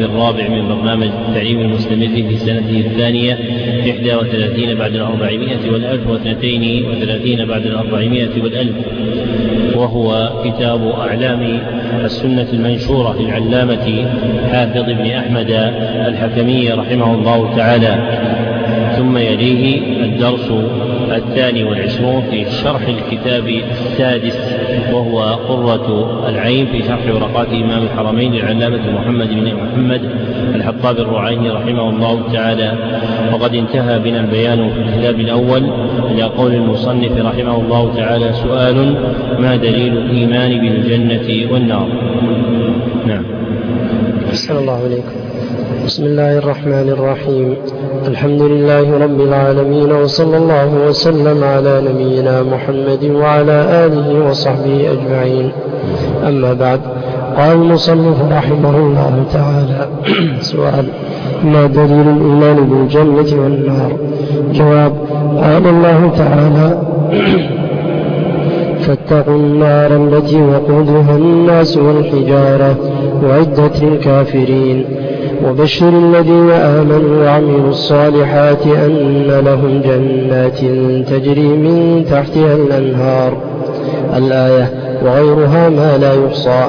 الرابع من برنامج تعليم المستمر في سنته الثانية إحدى وثلاثين بعد الأربعمائة والألف واثنتين وثلاثين بعد الأربعمائة والألف. وهو كتاب أعلام السنة المنشورة للعلامة حافظ بن أحمد الحكمي رحمه الله تعالى. ثم يليه الدرس الثاني والعشرون في شرح الكتاب السادس. وهو قرة العين في شرح ورقات إمام الحرمين للعلامة محمد بن محمد الحطاب الرعيني رحمه الله تعالى. وقد انتهى بنا البيان في الكتاب الأول إلى قول المصنف رحمه الله تعالى سؤال ما دليل الإيمان بالجنة والنار؟ نعم. أحسن الله عليكم. بسم الله الرحمن الرحيم. الحمد لله رب العالمين وصلى الله وسلم على نبينا محمد وعلى آله وصحبه أجمعين. أما بعد قال المصنف رحمه الله تعالى سؤال ما دليل الإيمان بالجنة والنار؟ جواب قال الله تعالى فاتقوا النار التي وقودها الناس والحجارة وعدت للكافرين وبشر الذين آمنوا وعملوا الصالحات أن لهم جنات تجري من تحتها الأنهار. الآية وغيرها ما لا يحصى.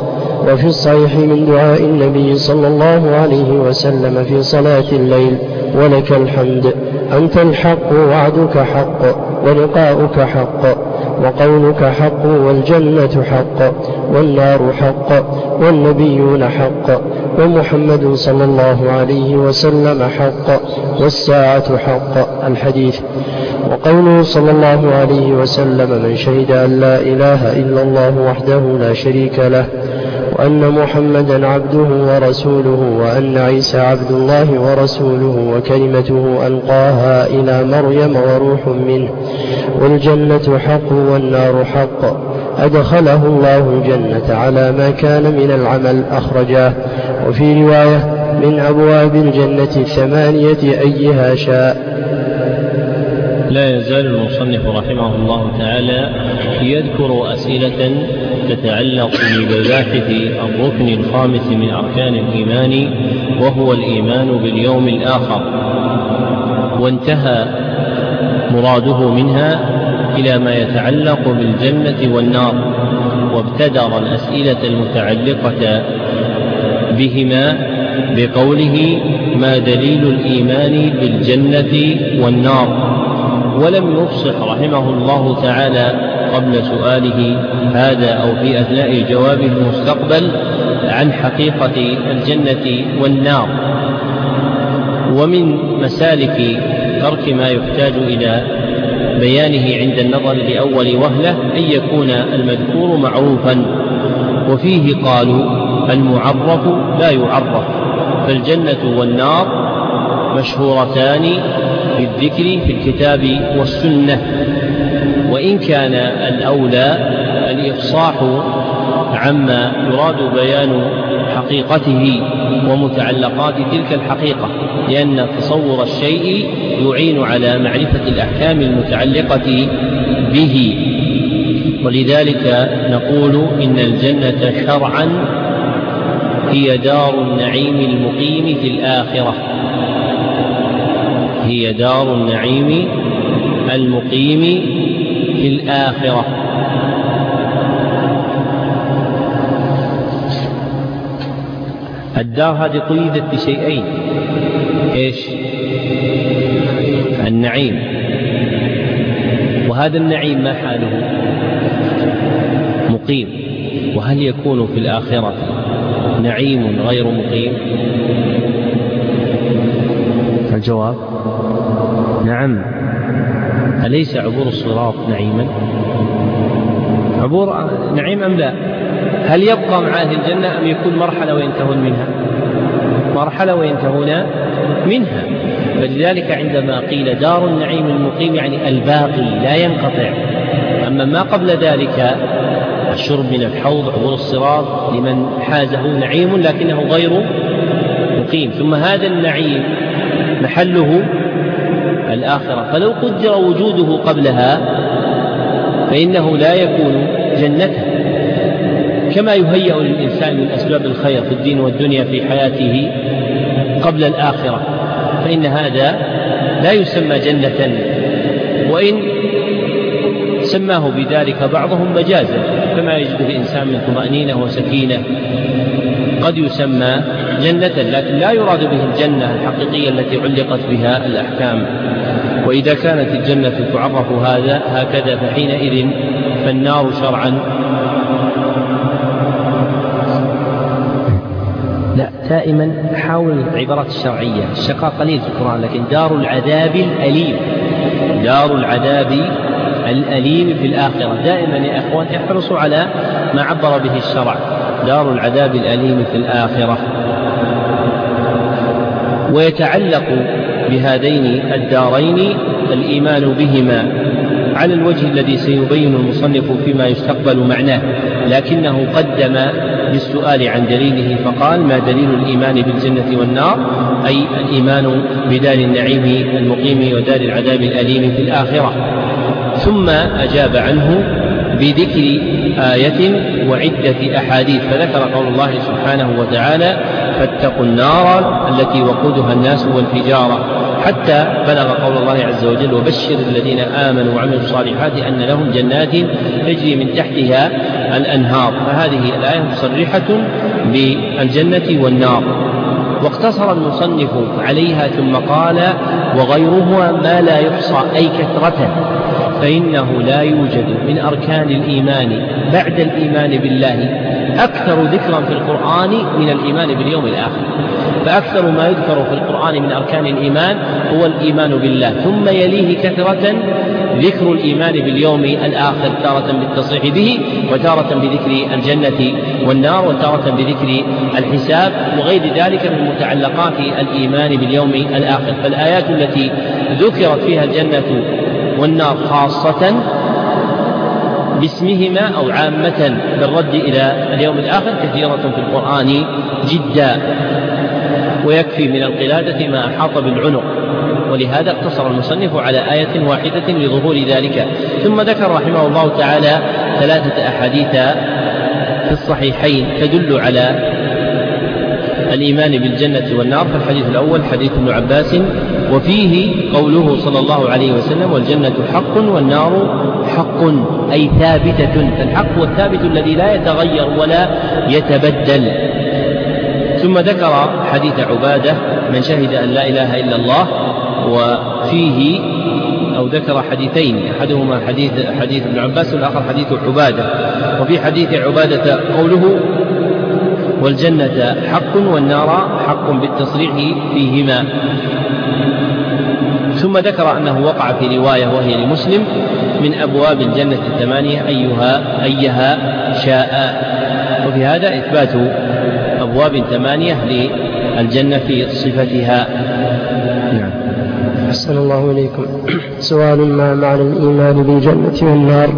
وفي الصحيح من دعاء النبي صلى الله عليه وسلم في صلاة الليل ولك الحمد. أنت الحق وعدك حق ولقاؤك حق وقولك حق والجنة حق والنار حق والنبيون حق ومحمد صلى الله عليه وسلم حق والساعة حق الحديث. وقوله صلى الله عليه وسلم من شهد أن لا إله إلا الله وحده لا شريك له وأن محمدا عبده ورسوله وأن عيسى عبد الله ورسوله وكلمته ألقاها إلى مريم وروح منه والجنة حق والنار حق أدخله الله الجنة على ما كان من العمل أخرجاه. وفي رواية من أبواب الجنة الثمانية أيها شاء. لا يزال المصنف رحمه الله تعالى يذكر أسئلة تتعلق بمباحث الركن الخامس من أركان الإيمان وهو الإيمان باليوم الآخر. وانتهى مراده منها إلى ما يتعلق بالجنة والنار. وابتدر الأسئلة المتعلقة بهما بقوله ما دليل الإيمان بالجنة والنار. ولم يفصح رحمه الله تعالى قبل سؤاله هذا أو في أثناء جواب المستقبل عن حقيقة الجنة والنار. ومن مسالك ترك ما يحتاج إلى بيانه عند النظر لأول وهلة أن يكون المذكور معروفا. وفيه قالوا المعرف لا يعرف فالجنة والنار مشهورتان بالذكر في الكتاب والسنة. وإن كان الأولى الإفصاح عما يراد بيان حقيقته ومتعلقات تلك الحقيقة لأن تصور الشيء يعين على معرفة الأحكام المتعلقة به. ولذلك نقول إن الجنة شرعا هي دار النعيم المقيم في الآخرة. هي دار النعيم المقيم في الآخرة. الدار هذه قيدت بشيئين. إيش؟ النعيم. وهذا النعيم ما حاله؟ مقيم. وهل يكون في الآخرة؟ نعيم غير مقيم. الجواب؟ نعم. أليس عبور الصراط نعيما؟ عبور نعيم أم لا؟ هل يبقى مع أهل الجنة أم يكون مرحلة وينتهون منها؟ مرحلة وينتهون منها. فلذلك عندما قيل دار النعيم المقيم يعني الباقي لا ينقطع. أما ما قبل ذلك الشرب من الحوض عبور الصراط لمن حازه نعيم لكنه غير مقيم. ثم هذا النعيم محله الآخرة. فلو قدر وجوده قبلها فإنه لا يكون جنته. كما يهيأ للإنسان من أسباب الخير في الدين والدنيا في حياته قبل الآخرة فإن هذا لا يسمى جنة وإن سماه بذلك بعضهم مجازا. كما يجد الإنسان من طمأنينة وسكينة. قد يسمى جنة لكن لا يراد به الجنة الحقيقية التي علقت بها الأحكام. وإذا كانت الجنة تعرف هذا هكذا فحينئذ فالنار شرعا. لا دائما حاول العبارات الشرعية. الشقاء قليل في القرآن لكن دار العذاب الأليم. دار العذاب الأليم في الآخرة. دائما يا أخوان احرصوا على ما عبر به الشرع. دار العذاب الأليم في الآخرة. ويتعلق بهذين الدارين الإيمان بهما. على الوجه الذي سيبين المصنف فيما يستقبل معناه. لكنه قدم للسؤال عن دليله فقال ما دليل الإيمان بالجنة والنار؟ أي الإيمان بدار النعيم المقيم ودار العذاب الأليم في الآخرة. ثم أجاب عنه بذكر آية وعدة أحاديث فذكر قول الله سبحانه وتعالى فاتقوا النار التي وقودها الناس والحجارة. حتى بلغ قول الله عز وجل وبشر الذين آمنوا وعملوا الصالحات أن لهم جنات تجري من تحتها الأنهار. فهذه الآية مصرحة بالجنة والنار. واقتصر المصنف عليها ثم قال وغيرها ما لا يحصى أي كثرة. فإنه لا يوجد من أركان الإيمان بعد الإيمان بالله أكثر ذكرا في القرآن من الإيمان باليوم الآخر. فأكثر ما يذكر في القرآن من أركان الإيمان هو الإيمان بالله. ثم يليه كثرة ذكر الإيمان باليوم الآخر تارة بالتصريح به وتارة بذكر الجنة والنار وتارة بذكر الحساب. وغير ذلك من متعلقات الإيمان باليوم الآخر. فالآيات التي ذكرت فيها الجنة والنار خاصة باسمهما أو عامة بالرد إلى اليوم الآخر كثيرة في القرآن جدا ويكفي من القلادة ما أحاط بالعنق. ولهذا اقتصر المصنف على آية واحدة لظهور ذلك. ثم ذكر رحمه الله تعالى ثلاثة أحاديث في الصحيحين تدل على الإيمان بالجنة والنار. فالحديث الأول حديث ابن عباس وفيه قوله صلى الله عليه وسلم والجنة حق والنار حق. أي ثابتة فالحق والثابت الذي لا يتغير ولا يتبدل. ثم ذكر حديث عبادة من شهد أن لا إله إلا الله وفيه أو ذكر حديثين أحدهما حديث حديث ابن عباس والآخر حديث عبادة. وفي حديث عبادة قوله والجنة حق والنار حق بالتصريح فيهما. ثم ذكر أنه وقع في رواية وهي لمسلم من أبواب الجنة الثمانية أيها أيها شاء. وفي هذا إثبات أبواب ثمانية للجنة في صفتها. نعم. أحسن الله إليكم. سؤال ما معنى الإيمان بالجنة والنار؟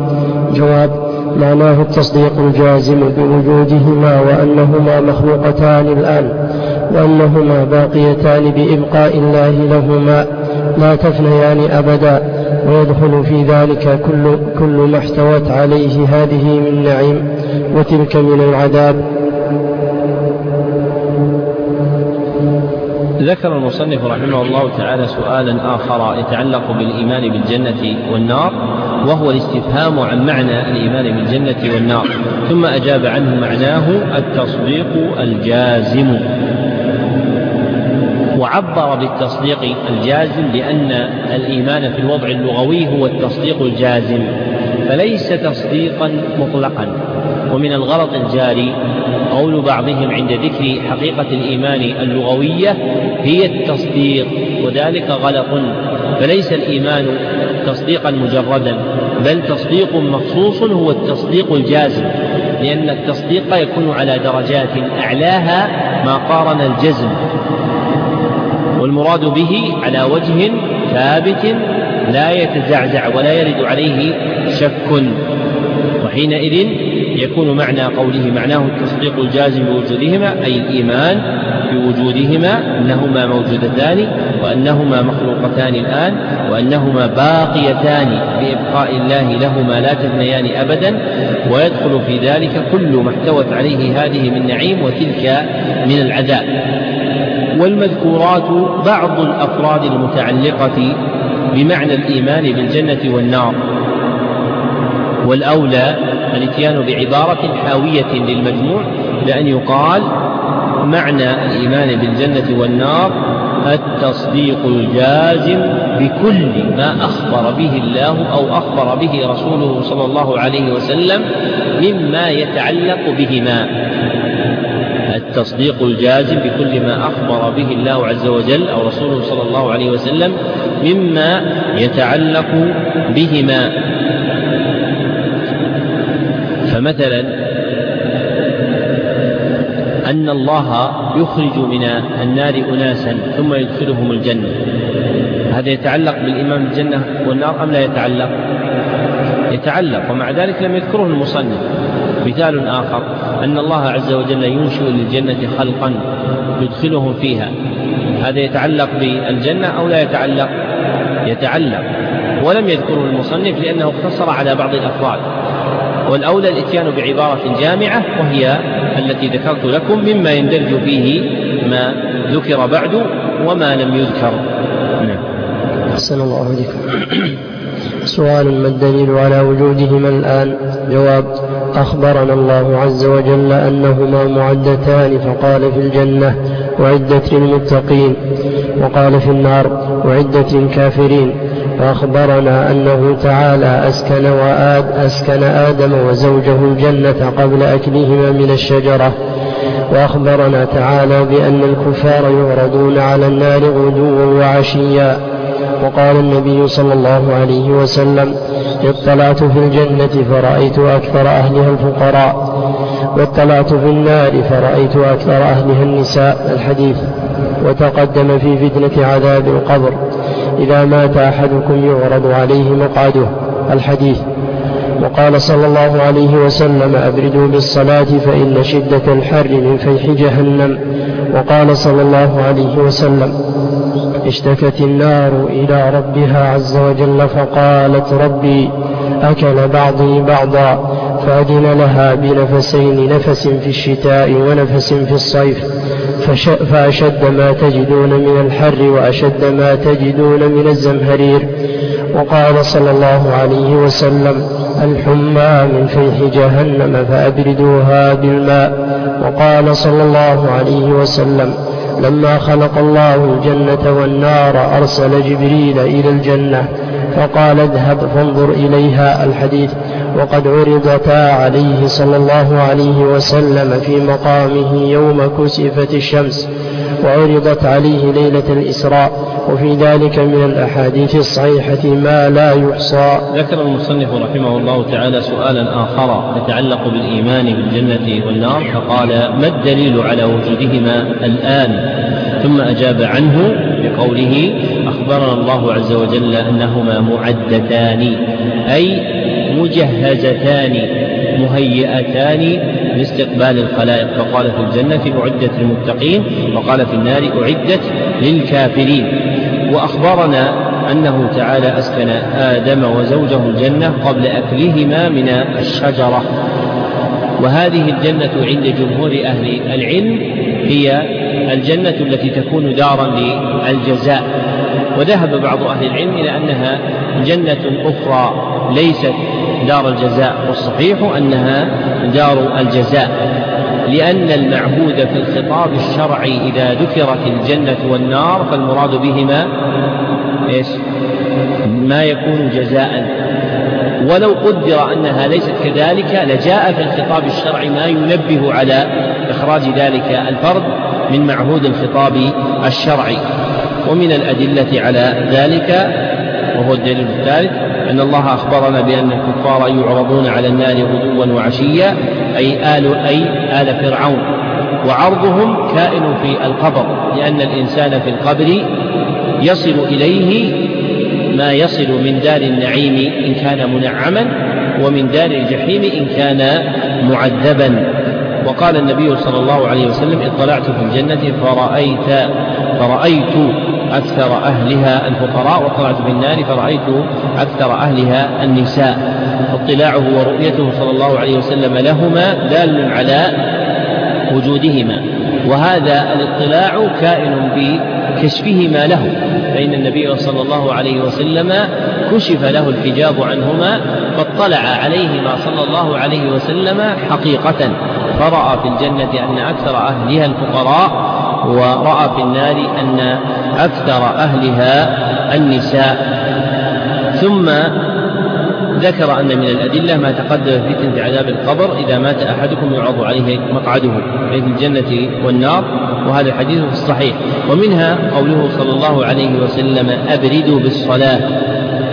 جواب معناه التصديق الجازم بوجودهما وأنهما مخلوقتان الآن وأنهما باقيتان بإبقاء الله لهما. لا تفنيان أبدا ويدخل في ذلك كل, كل ما احتوت عليه هذه من نعيم وتلك من العذاب. ذكر المصنف رحمه الله تعالى سؤالا آخر يتعلق بالإيمان بالجنة والنار وهو الاستفهام عن معنى الإيمان بالجنة والنار ثم أجاب عنه معناه التصديق الجازم. وعبر بالتصديق الجازم لأن الإيمان في الوضع اللغوي هو التصديق الجازم فليس تصديقا مطلقا. ومن الغلط الجاري قول بعضهم عند ذكر حقيقة الإيمان اللغوية هي التصديق وذلك غلط. فليس الإيمان تصديقا مجردا بل تصديق مخصوص هو التصديق الجازم لأن التصديق يكون على درجات أعلاها ما قارن الجزم. والمراد به على وجه ثابت لا يتزعزع ولا يرد عليه شك. وحينئذ يكون معنى قوله معناه التصديق الجازم بوجودهما أي الإيمان بوجودهما أنهما موجودتان وأنهما مخلوقتان الآن وأنهما باقيتان بإبقاء الله لهما لا تثنيان أبدا. ويدخل في ذلك كل ما احتوت عليه هذه من نعيم وتلك من العذاب. والمذكورات بعض الأفراد المتعلقة بمعنى الإيمان بالجنة والنار. والأولى الإتيان بعبارة حاوية للمجموع لأن يقال معنى الإيمان بالجنة والنار التصديق الجازم بكل ما أخبر به الله أو أخبر به رسوله صلى الله عليه وسلم مما يتعلق بهما. التصديق الجازم بكل ما أخبر به الله عز وجل أو رسوله صلى الله عليه وسلم مما يتعلق بهما فمثلا أن الله يخرج من النار أناسا ثم يدخلهم الجنة هذا يتعلق بالإيمان بالجنة والنار أم لا يتعلق؟ يتعلق ومع ذلك لم يذكره المصنف. مثال آخر أن الله عز وجل ينشئ للجنة خلقا يدخلهم فيها. هذا يتعلق بالجنة أو لا يتعلق؟ يتعلق. ولم يذكره المصنف لأنه اقتصر على بعض الأفراد. والأولى الإتيان بعبارة جامعة وهي التي ذكرت لكم مما يندرج فيه ما ذكر بعد وما لم يذكر. نعم. أحسن الله عليكم سؤال ما الدليل على وجودهما الآن؟ جواب أخبرنا الله عز وجل أنهما معدتان فقال في الجنة وعدت للمتقين وقال في النار وعدت للكافرين. وأخبرنا أنه تعالى أسكن وآد أسكن آدم وزوجه الجنة قبل أكلهما من الشجرة. وأخبرنا تعالى بأن الكفار يعرضون على النار غدوا وعشيا. وقال النبي صلى الله عليه وسلم اطلعت في الجنة فرأيت أكثر أهلها الفقراء واطلعت في النار فرأيت أكثر أهلها النساء. الحديث. وتقدم في فتنة عذاب القبر إذا مات أحدكم يعرض عليه مقعده. الحديث. وقال صلى الله عليه وسلم أبردوا بالصلاة فإن شدة الحر من فيح جهنم. وقال صلى الله عليه وسلم اشتكت النار إلى ربها عز وجل فقالت ربي أكل بعضي بعضا فأذن لها بنفسين نفس في الشتاء ونفس في الصيف فأشد ما تجدون من الحر وأشد ما تجدون من الزمهرير. وقال صلى الله عليه وسلم الحمى من فيح جهنم فأبردوها بالماء. وقال صلى الله عليه وسلم لما خلق الله الجنة والنار أرسل جبريل إلى الجنة فقال اذهب فانظر إليها الحديث. وقد عرضتا عليه صلى الله عليه وسلم في مقامه يوم كسفت الشمس وعرضت عليه ليلة الإسراء. وفي ذلك من الأحاديث الصحيحة ما لا يحصى. ذكر المصنف رحمه الله تعالى سؤالا آخر يتعلق بالإيمان بالجنة والنار فقال ما الدليل على وجودهما الآن؟ ثم أجاب عنه بقوله أخبرنا الله عز وجل أنهما معدتان أي مجهزتان مهيئتان لاستقبال الخلائق. فقال في الجنة أعدت للمتقين وقال في النار أعدت للكافرين. وأخبرنا أنه تعالى أسكن آدم وزوجه الجنة قبل أكلهما من الشجرة. وهذه الجنة عند جمهور أهل العلم هي الجنة التي تكون دارا للجزاء. وذهب بعض أهل العلم إلى أنها جنة أخرى ليست دار الجزاء والصحيح أنها دار الجزاء. لأن المعهود في الخطاب الشرعي إذا ذكرت الجنة والنار فالمراد بهما إيش؟ ما يكون جزاء ولو قدر أنها ليست كذلك لجاء في الخطاب الشرعي ما ينبه على إخراج ذلك الفرد من معهود الخطاب الشرعي ومن الأدلة على ذلك وهو الدليل الثالث أن الله أخبرنا بأن الكفار يعرضون على النار غدوا وعشيا أي آل أي آل فرعون. وعرضهم كائن في القبر لأن الإنسان في القبر يصل إليه ما يصل من دار النعيم إن كان منعما ومن دار الجحيم إن كان معذبا. وقال النبي صلى الله عليه وسلم اطلعت في الجنة فرأيت فرأيت أكثر أهلها الفقراء واطلعت في النار فرأيت أكثر أهلها النساء. اطلاعه ورؤيته صلى الله عليه وسلم لهما دال على وجودهما. وهذا الاطلاع كائن بكشفهما له فإن النبي صلى الله عليه وسلم كشف له الحجاب عنهما فاطلع عليهما صلى الله عليه وسلم حقيقة. فرأى في الجنة أن أكثر أهلها الفقراء ورأى في النار أن أكثر أهلها النساء. ثم ذكر أن من الأدلة ما تقدم في فتنة عذاب القبر إذا مات أحدكم يعرض عليه مقعده بين الجنة والنار وهذا الحديث في الصحيح. ومنها قوله صلى الله عليه وسلم أبردوا بالصلاة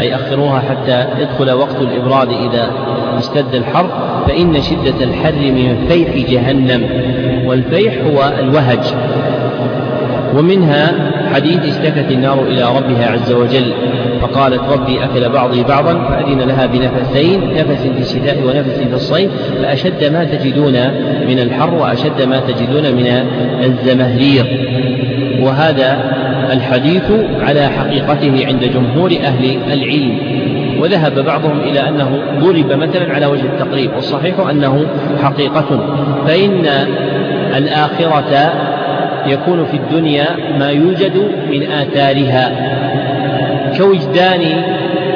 أي أخروها حتى يدخل وقت الإبراد إذا اشتد الحر فإن شدة الحر من فيح جهنم والفيح هو الوهج. ومنها حديث اشتكت النار إلى ربها عز وجل فقالت ربي أكل بعضي بعضا فأذن لها بنفسين نفس في الشتاء ونفس في الصيف فأشد ما تجدون من الحر وأشد ما تجدون من الزمهرير. وهذا الحديث على حقيقته عند جمهور أهل العلم. وذهب بعضهم إلى أنه ضرب مثلا على وجه التقريب والصحيح أنه حقيقة فإن الآخرة يكون في الدنيا ما يوجد من آثارها. كوجدان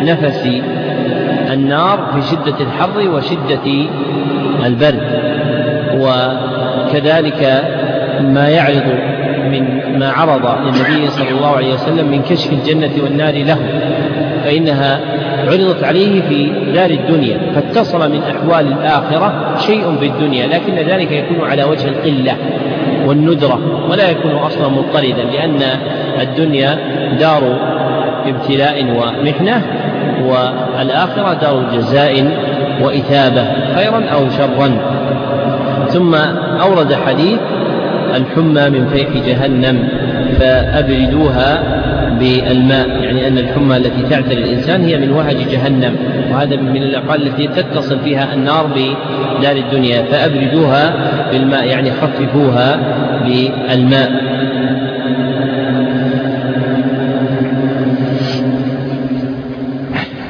نفس النار في شدة الحر وشدة البرد وكذلك ما يعرض من ما عرض للنبي صلى الله عليه وسلم من كشف الجنة والنار له فإنها عرضت عليه في دار الدنيا فاتصل من أحوال الآخرة شيء في الدنيا لكن ذلك يكون على وجه القلة. والندرة ولا يكون أصلا مضطردا لأن الدنيا دار ابتلاء ومحنة والآخرة دار جزاء وإثابة خيرا أو شرا. ثم أورد حديث الحمى من فيح جهنم. فأبردوها بالماء يعني أن الحمى التي تعتري الإنسان هي من وهج جهنم وهذا من الأقل التي تتصل فيها النار بدار الدنيا فأبردوها بالماء يعني خففوها بالماء.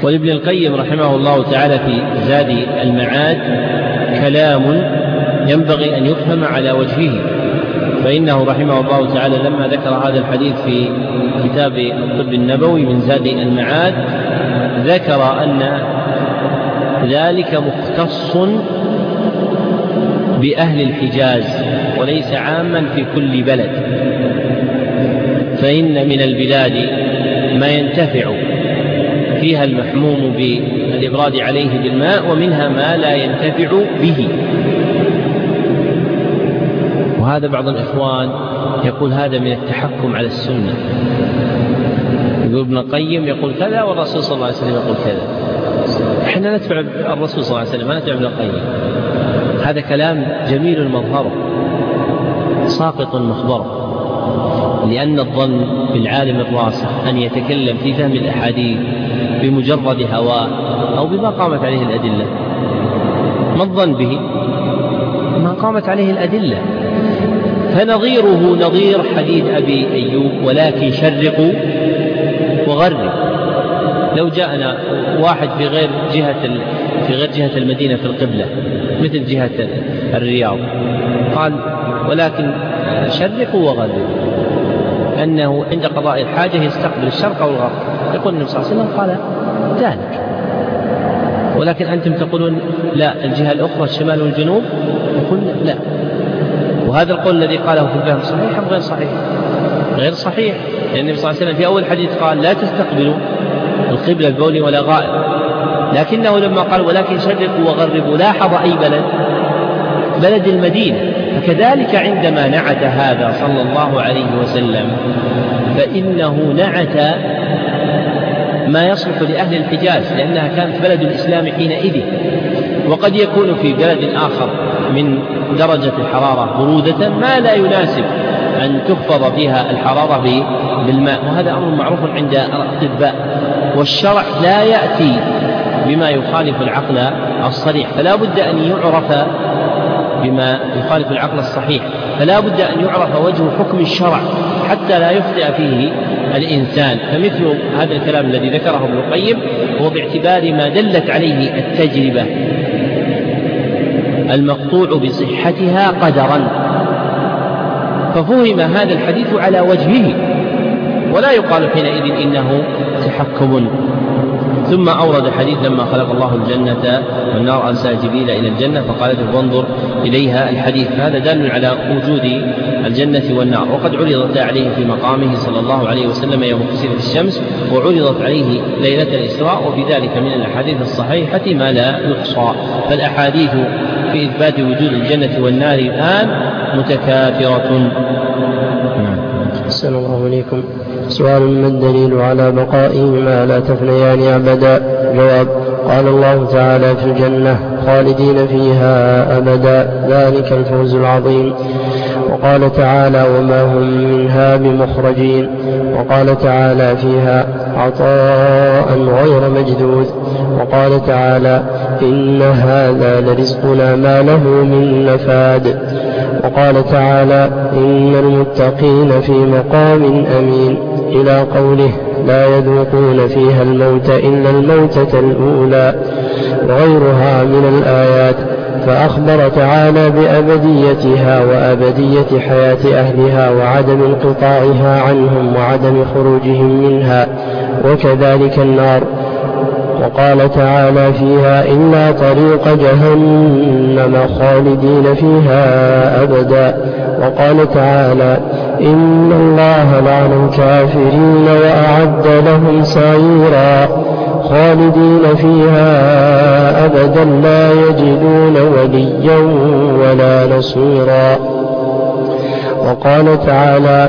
ولابن القيم رحمه الله تعالى في زاد المعاد كلام ينبغي أن يفهم على وجهه. فإنه رحمه الله تعالى لما ذكر هذا الحديث في كتاب الطب النبوي من زاد المعاد ذكر أن ذلك مختص بأهل الحجاز وليس عاما في كل بلد. فإن من البلاد ما ينتفع فيها المحموم بالإبراد عليه بالماء ومنها ما لا ينتفع به. وهذا بعض الإخوان يقول هذا من التحكم على السنة. يقول ابن القيم يقول كذا والرسول صلى الله عليه وسلم يقول كذا. إحنا نتبع الرسول صلى الله عليه وسلم ما نتبع ابن القيم. هذا كلام جميل مظهره ساقط مخبره لأن الظن بالعالم الراسخ أن يتكلم في فهم الأحاديث بمجرد هواء أو بما قامت عليه الأدلة. ما الظن به؟ ما قامت عليه الأدلة. فنظيره نظير حديث أبي أيوب ولكن شرقوا وغربوا لو جاءنا واحد في غير جهة في غير جهة المدينة في القبلة مثل جهة الرياض قال ولكن شرقوا وغربوا أنه عند قضاء الحاجة يستقبل الشرق أو الغرب. يقول النبي صلى الله عليه وسلم قال ذلك. ولكن أنتم تقولون لا الجهة الأخرى الشمال والجنوب يقول لا. وهذا القول الذي قاله في الفهم صحيح أم غير صحيح؟ غير صحيح. لأن النبي صلى الله عليه وسلم في أول حديث قال لا تستقبلوا القبلة ببول ولا غائب. لكنه لما قال ولكن شرقوا وغربوا لاحظ أي بلد؟ بلد المدينة. فكذلك عندما نعت هذا صلى الله عليه وسلم فإنه نعت ما يصلح لأهل الحجاز لأنها كانت بلد الإسلام حينئذ. وقد يكون في بلد آخر. من درجة الحرارة برودة ما لا يناسب أن تخفض فيها الحرارة بالماء وهذا أمر معروف عند الأطباء. والشرع لا يأتي بما يخالف العقل الصريح فلا بد أن يعرف بما يخالف العقل الصحيح فلا بد أن يعرف وجه حكم الشرع حتى لا يخطئ فيه الإنسان. فمثل هذا الكلام الذي ذكره ابن القيم هو باعتبار ما دلت عليه التجربة. المقطوع بصحتها قدرا. ففهم هذا الحديث على وجهه. ولا يقال حينئذ إنه تحكم. ثم أورد حديث لما خلق الله الجنة والنار أرسل جبريل إلى الجنة فقالت وانظر إليها الحديث. هذا دال على وجود الجنة والنار. وقد عرضت عليه في مقامه صلى الله عليه وسلم يوم كسرت الشمس وعرضت عليه ليلة الإسراء. وفي ذلك من الأحاديث الصحيحة ما لا يحصى. فالأحاديث في إثبات وجود الجنة والنار الآن متكاثرة. أحسن الله إليكم. سؤال ما الدليل على بقائهما لا تفنيان أبدا؟ جواب قال الله تعالى في الجنة خالدين فيها أبدا. ذلك الفوز العظيم. وقال تعالى وما هم منها بمخرجين. وقال تعالى فيها عطاء غير مجدود وقال تعالى إن هذا لرزقنا ما له من نفاد وقال تعالى إن المتقين في مقام أمين إلى قوله لا يذوقون فيها الموت إلا الموتة الأولى وغيرها من الآيات فأخبر تعالى بأبديتها وأبدية حياة أهلها وعدم انقطاعها عنهم وعدم خروجهم منها وكذلك النار وقال تعالى فيها إلا طريق جهنم خالدين فيها أبدا وقال تعالى إن الله لعن الكافرين وأعد لهم سعيرا خالدين فيها أبدا لا يجدون وليا ولا نصيرا وقال تعالى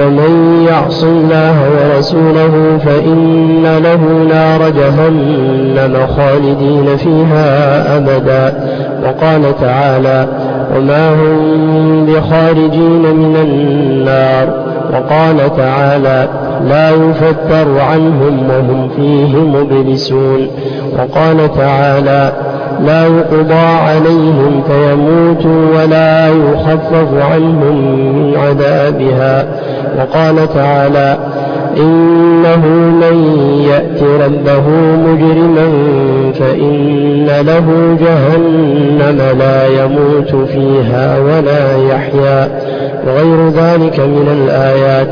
ومن يعص الله ورسوله فإن له نار جهنم خالدين فيها أبدا. وقال تعالى وما هم بخارجين من النار. وقال تعالى لا يفتر عنهم وهم فيه مبلسون. وقال تعالى لا يقضى عليهم فيموتوا ولا يخفف عنهم من عذابها. وقال تعالى إنه من يأت ربه مجرما فإن له جهنم لا يموت فيها ولا يحيا وغير ذلك من الآيات.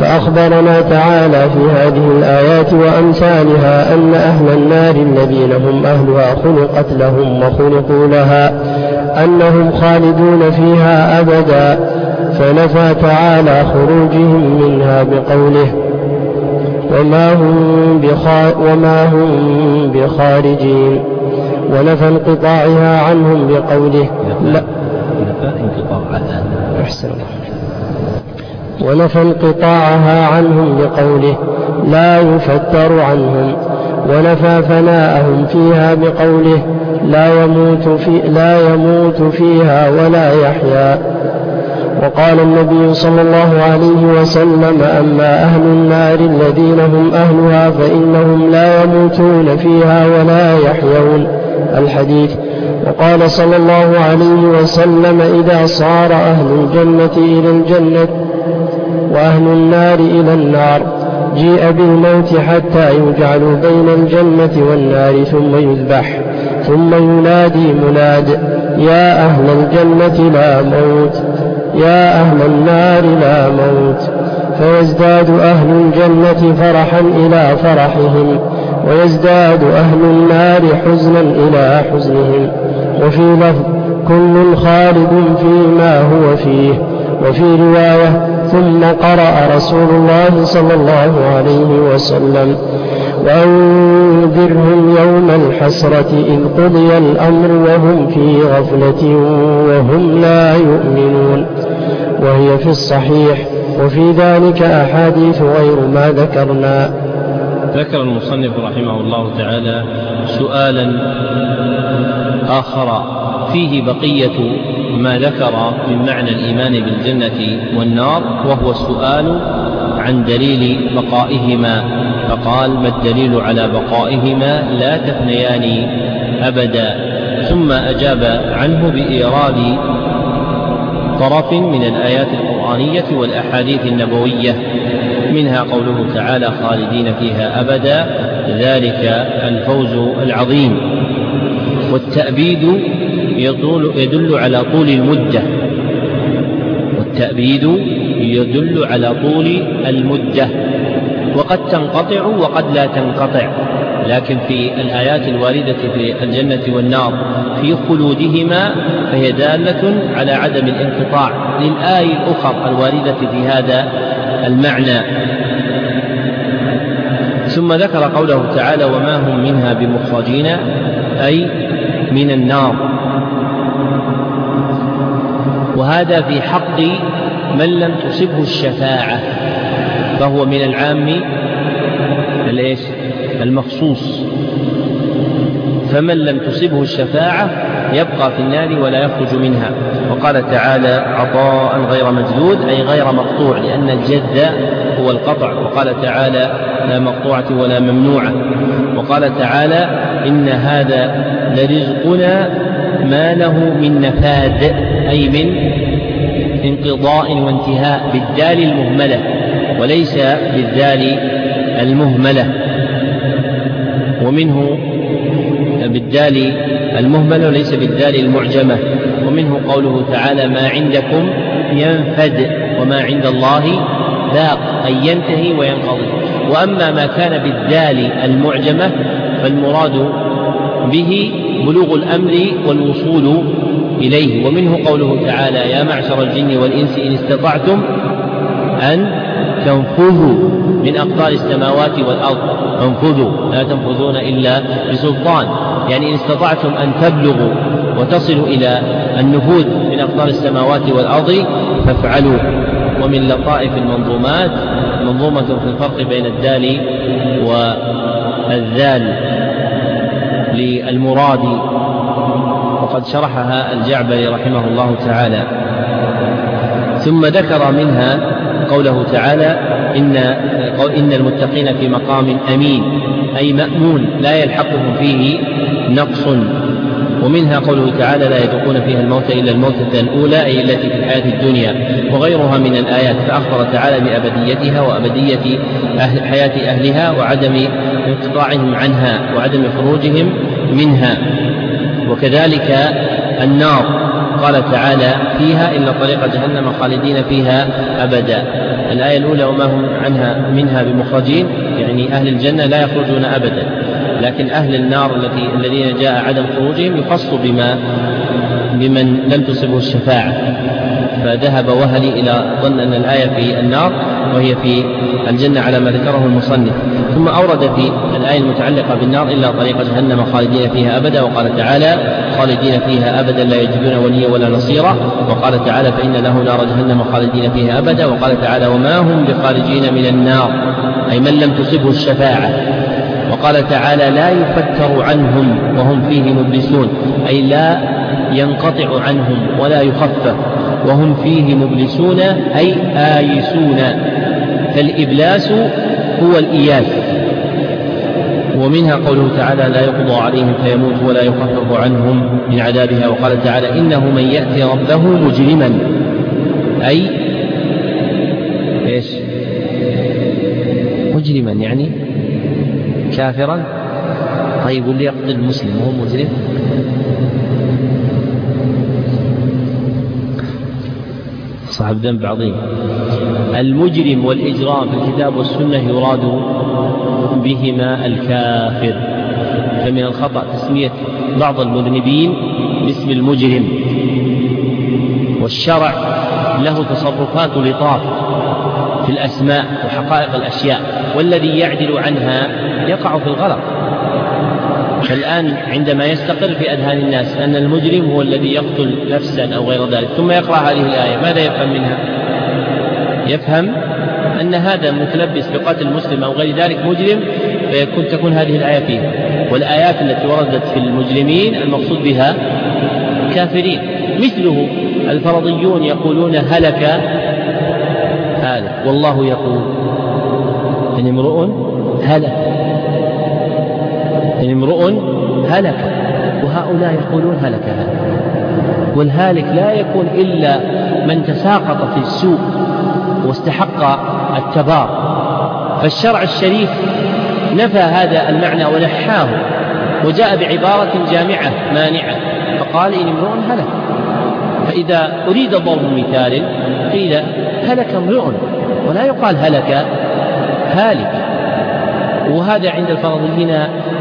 فأخبرنا تعالى في هذه الآيات وأمثالها أن أهل النار الذين هم أهلها خلقت لهم وخلقوا لها أنهم خالدون فيها أبدا. فنفى تعالى خروجهم منها بقوله وما هم, وما هم بخارجين. ونفى انقطاعها عنهم بقوله لا نفى انقطاعها. أحسن الله. ونفى انقطاعها عنهم بقوله لا يفتر عنهم. ونفى فناءهم فيها بقوله لا يموت, في لا يموت فيها ولا يحيا. وقال النبي صلى الله عليه وسلم أما أهل النار الذين هم أهلها فإنهم لا يموتون فيها ولا يحيون. الحديث. وقال صلى الله عليه وسلم إذا صار أهل الجنة إلى الجنة وأهل النار إلى النار جيء بالموت حتى يجعل بين الجنة والنار ثم يذبح ثم ينادي مناد يا أهل الجنة لا موت. يا أهل النار لا موت. فيزداد أهل الجنة فرحا إلى فرحهم ويزداد أهل النار حزنا إلى حزنهم. وفي لفظ كل خالد فيما هو فيه وفي رواية ثم قرأ رسول الله صلى الله عليه وسلم. وأنذرهم يوم الحسرة إذ قضي الأمر وهم في غفلة وهم لا يؤمنون وهي في الصحيح وفي ذلك أحاديث غير ما ذكرنا. ذكر المصنف رحمه الله تعالى سؤالا آخر فيه بقية ما ذكر من معنى الإيمان بالجنة والنار وهو السؤال عن دليل بقائهما فقال ما الدليل على بقائهما لا تفنيان أبدا. ثم أجاب عنه بإيراد طرف من الآيات القرآنية والأحاديث النبوية منها قوله تعالى خالدين فيها أبدا ذلك الفوز العظيم. والتأبيد يدل, على طول المدة. والتأبيد يدل على طول المدة. وقد تنقطع وقد لا تنقطع. لكن في الآيات الواردة في الجنة والنار في خلودهما فهي دالة على عدم الانقطاع. للآي الأخر الواردة في هذا المعنى. ثم ذكر قوله تعالى وما هم منها بمخرجين أي من النار. وهذا في حق من لم تصبه الشفاعة فهو من العام الإيش؟ المخصوص. فمن لم تصبه الشفاعة يبقى في النار ولا يخرج منها. وقال تعالى عطاء غير مجدود أي غير مقطوع لأن الجد هو القطع. وقال تعالى لا مقطوعة ولا ممنوعة. وقال تعالى إن هذا لرزقنا ما له من نفاد أي من انقضاء وانتهاء بالدال المهملة وليس بالدال المهملة. ومنه بالدال المهملة وليس بالدال المعجمة. ومنه قوله تعالى ما عندكم ينفد وما عند الله باق أي ينتهي وينقضي. وأما ما كان بالدال المعجمة فالمراد به بلوغ الأمر والوصول إليه ومنه قوله تعالى يا معشر الجن والإنس إن استطعتم أن تنفذوا من أقطار السماوات والأرض. انفذوا لا تنفذون إلا بسلطان. يعني إن استطعتم أن تبلغوا وتصلوا إلى النفوذ من أقطار السماوات والأرض فافعلوا. ومن لطائف المنظومات منظومة في الفرق بين الدال والذال للمراد وقد شرحها الجعبري رحمه الله تعالى. ثم ذكر منها قوله تعالى إن إن المتقين في مقام أمين أي مأمون لا يلحقهم فيه نقص. ومنها قوله تعالى لا يذوقون فيها الموت إلا الموتة الأولى أي التي في الحياة الدنيا. وغيرها من الآيات فأخبر تعالى بأبديتها وأبدية أهل حياة أهلها وعدم انقطاعهم عنها وعدم خروجهم منها. وكذلك النار. قال تعالى فيها إلا طريق جهنم خالدين فيها أبدا. الآية الأولى وما هم عنها منها بمخرجين يعني أهل الجنة لا يخرجون أبدا. لكن أهل النار الذين جاء عدم خروجهم يخص بما بمن لم تصبه الشفاعة فذهب وهلي إلى ظن أن الآية في النار وهي في الجنة على ما ذكره المصنف. ثم أورد في الآية المتعلقة بالنار إلا طريق جهنم خالدين فيها أبدا وقال تعالى خالدين فيها أبدا لا يجدون وليا ولا نصيرا. وقال تعالى فإن له نار جهنم خالدين فيها أبدا. وقال تعالى وما هم بخارجين من النار أي من لم تصبه الشفاعة. وقال تعالى لا يفتر عنهم وهم فيه مبلسون أي لا ينقطع عنهم ولا يخفف وهم فيه مبلسون أي آيسون. فالإبلاس هو الإياس. ومنها قوله تعالى لا يقضى عليهم فيموت ولا يخفف عنهم من عذابها. وقال تعالى إنه من يأتي ربه مجرما. أي إيش؟ مجرما يعني كافرا. طيب واللي يقتل مسلم هو مجرم؟ صاحب ذنب عظيم. المجرم والإجرام في الكتاب والسنة يراد بهما الكافر. فمن الخطأ تسمية بعض المذنبين باسم المجرم. والشرع له تصرفات لطاف في الأسماء وحقائق الأشياء. والذي يعدل عنها يقع في الغلط. فالآن عندما يستقر في أذهان الناس أن المجرم هو الذي يقتل نفسا أو غير ذلك ثم يقرأ هذه الآية ماذا يفهم منها؟ يفهم أن هذا متلبس بقتل مسلم أو غير ذلك مجرم فيكون تكون هذه الآية فيه. والآيات التي وردت في المجرمين المقصود بها كافرين. مثله الفرضيون يقولون هلك هالك والله يقول إن امرؤ هلك. إن امرؤ هلك وهؤلاء يقولون هلك هلك والهالك لا يكون إلا من تساقط في السوء واستحق التبار. فالشرع الشريف نفى هذا المعنى ونحاه وجاء بعبارة جامعة مانعة فقال إن امرؤ هلك. فإذا أريد ضرب مثال قيل هلك امرؤ ولا يقال هلك هالك. وهذا عند الفرضيين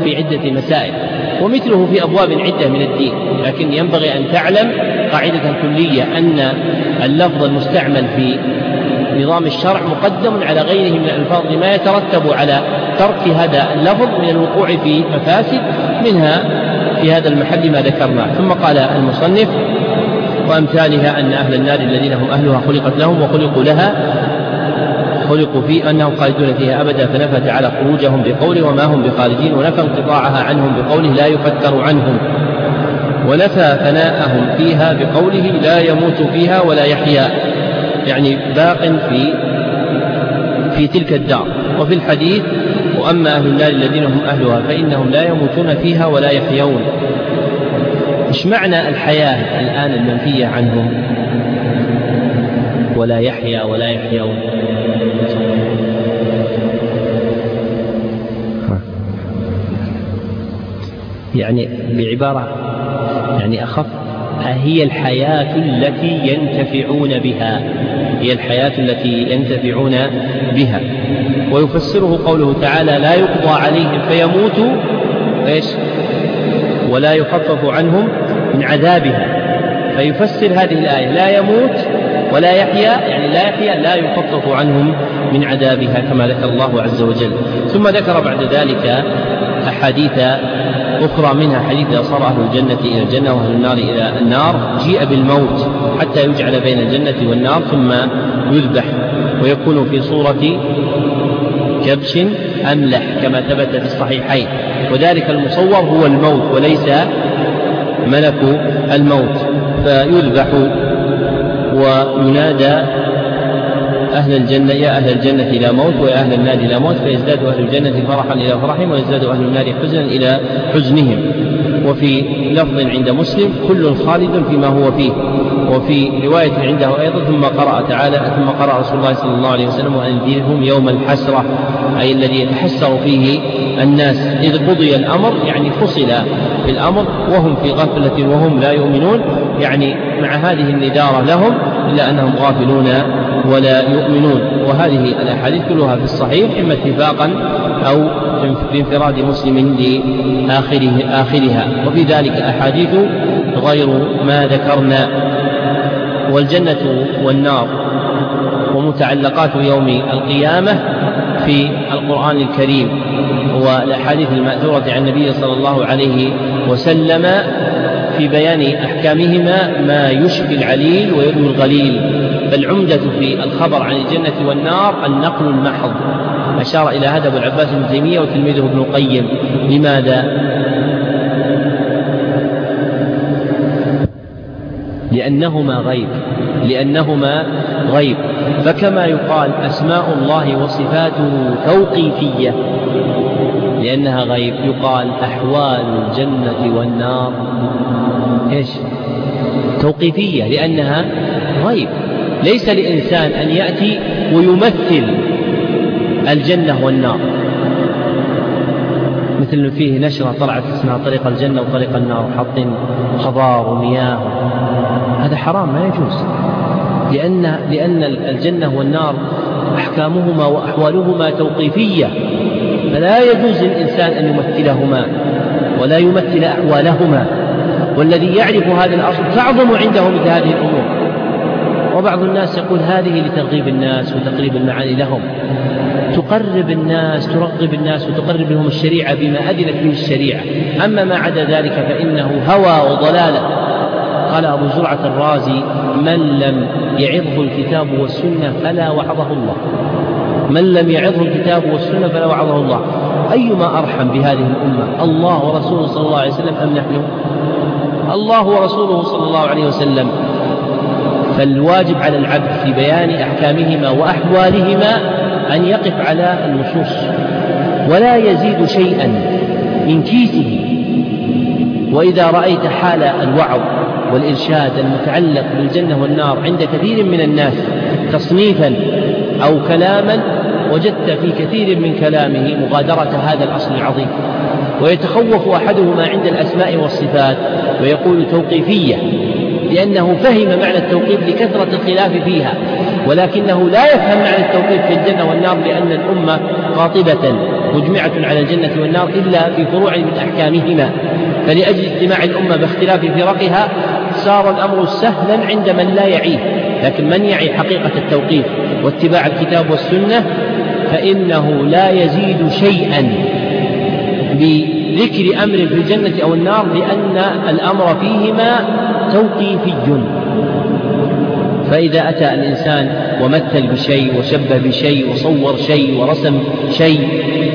في عدة مسائل ومثله في أبواب عدة من الدين لكن ينبغي أن تعلم قاعدة كلية أن اللفظ المستعمل في نظام الشرع مقدم على غيره من الألفاظ لما يترتب على ترك هذا اللفظ من الوقوع في مفاسد منها في هذا المحل ما ذكرنا. ثم قال المصنف وأمثالها أن أهل النار الذين هم أهلها خلقت لهم وخلقوا لها خلقوا في أنهم خالدون فيها أبدا فنفى تعالى خروجهم بقوله وما هم بخارجين ونفى انقطاعها عنهم بقوله لا يفتر عنهم. ونفى فناءهم فيها بقوله لا يموت فيها ولا يحيا. يعني باق في في تلك الدار. وفي الحديث وأما أهل النار الذين هم أهلها فإنهم لا يموتون فيها ولا يحيون. إيش معنى الحياة الآن المنفية عنهم؟ ولا يحيا ولا يحيون. يعني بعبارة يعني أخف هي الحياة التي ينتفعون بها هي الحياة التي ينتفعون بها. ويفسره قوله تعالى لا يقضى عليهم فيموتوا إيش؟ ولا يخفف عنهم من عذابها. فيفسر هذه الآية لا يموت ولا يحيا يعني لا يحيا لا يخفف عنهم من عذابها كما ذكر الله عز وجل. ثم ذكر بعد ذلك أحاديث أخرى منها حديث صار أهل الجنة إلى الجنة وأهل النار إلى النار جيء بالموت حتى يجعل بين الجنة والنار ثم يذبح. ويكون في صورة كبش أملح كما ثبت في الصحيحين. وذلك المصور هو الموت وليس ملك الموت فيذبح وينادى أهل الجنة يا أهل الجنة لا موت ويا أهل النار لا موت فيزداد أهل الجنة فرحا إلى فرحهم ويزداد أهل النار حزنا إلى حزنهم. وفي لفظ عند مسلم كل خالد فيما هو فيه. وفي رواية عنده أيضا ثم قرأ تعالى ثم قرأ رسول الله صلى الله عليه وسلم وأنذرهم يوم الحسرة أي الذي يتحسر فيه الناس إذ قضي الأمر يعني فصل في الأمر وهم في غفلة وهم لا يؤمنون يعني مع هذه الندارة لهم إلا أنهم غافلون ولا يؤمنون. وهذه الأحاديث كلها في الصحيح إما اتفاقا أو بانفراد مسلم لآخره آخرها. وفي ذلك أحاديث غير ما ذكرنا. والجنة والنار ومتعلقات يوم القيامة في القرآن الكريم والأحاديث المأثورة عن النبي صلى الله عليه وسلم في بيان أحكامهما ما يشفي العليل ويروي الغليل. فالعمدة في الخبر عن الجنة والنار النقل المحض. أشار إلى هذا أبو العباس بن تيمية وتلميذه ابن القيم. لماذا؟ لأنهما غيب لأنهما غيب. فكما يقال أسماء الله وصفاته توقيفية لأنها غيب. يقال أحوال الجنة والنار. إيش؟ توقيفية لأنها غيب. ليس لإنسان أن يأتي ويمثل الجنة والنار. مثل فيه نشرة طلعت اسمها طريق الجنة وطريق النار وحاطين خضار ومياه. هذا حرام ما يجوز. لأن لأن الجنة والنار أحكامهما وأحوالهما توقيفية. فلا يجوز للإنسان أن يمثلهما ولا يمثل أحوالهما. والذي يعرف هذا الأصل تعظم عنده مثل هذه الأمور. وبعض الناس يقول هذه لترغيب الناس وتقريب المعاني لهم. تقرب الناس ترغب الناس وتقرب لهم الشريعة بما أذنت به الشريعة. أما ما عدا ذلك فإنه هوى وضلالة. قال أبو زرعة الرازي من لم يعظه الكتاب والسنة فلا وعظه الله. من لم يعظه الكتاب والسنة فلا وعظه الله. أيما أرحم بهذه الأمة الله ورسوله صلى الله عليه وسلم أم نحن؟ الله ورسوله صلى الله عليه وسلم. فالواجب على العبد في بيان أحكامهما وأحوالهما أن يقف على النصوص ولا يزيد شيئا من كيسه. وإذا رأيت حال الوعظ والإرشاد المتعلق بالجنة والنار عند كثير من الناس تصنيفا أو كلاما وجدت في كثير من كلامه مغادرة هذا الأصل العظيم. ويتخوف أحدهما عند الأسماء والصفات ويقول توقيفية لأنه فهم معنى التوقيف لكثرة الخلاف فيها. ولكنه لا يفهم معنى التوقيف في الجنة والنار لأن الأمة قاطبة مجمعة على الجنة والنار إلا في فروع من أحكامهما. فلأجل اجتماع الأمة باختلاف فرقها صار الأمر سهلا عند من لا يعيه. لكن من يعي حقيقة التوقيف واتباع الكتاب والسنة فإنه لا يزيد شيئا بذكر أمر في الجنة أو النار لأن الأمر فيهما توقيفي. فإذا أتى الإنسان ومثل بشيء وشبه بشيء وصور شيء ورسم شيء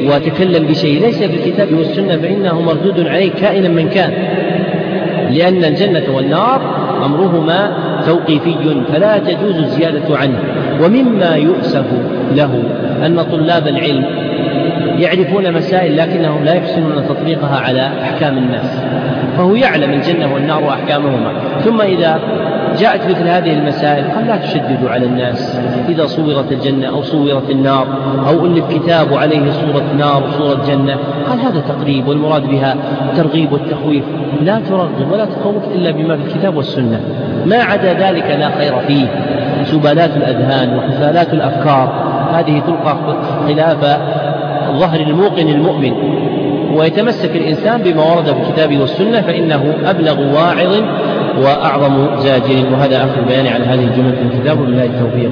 وتكلم بشيء ليس في الكتاب والسنة فإنه مردود عليه كائنا من كان. لأن الجنة والنار أمرهما توقيفي فلا تجوز الزيادة عنه. ومما يؤسف له أن طلاب العلم يعرفون مسائل لكنهم لا يحسنون تطبيقها على أحكام الناس. فهو يعلم الجنة والنار وأحكامهما. ثم إذا جاءت مثل هذه المسائل قال لا تشددوا على الناس. إذا صورت الجنة أو صورت النار أو ألف كتاب عليه صورة نار وصورة جنة قال هذا تقريب والمراد بها الترغيب والتخويف. لا ترغب ولا تخوف إلا بما في الكتاب والسنة. ما عدا ذلك لا خير فيه. سبالات الأذهان وحفالات الأفكار هذه تلقى خلاف ظهر الموقن المؤمن. ويتمسك الإنسان بما ورد في الكتاب والسنة فإنه أبلغ واعظ وأعظم زاجر. وهذا آخر البيان على هذه الجملة في الكتاب وبالله التوفيق.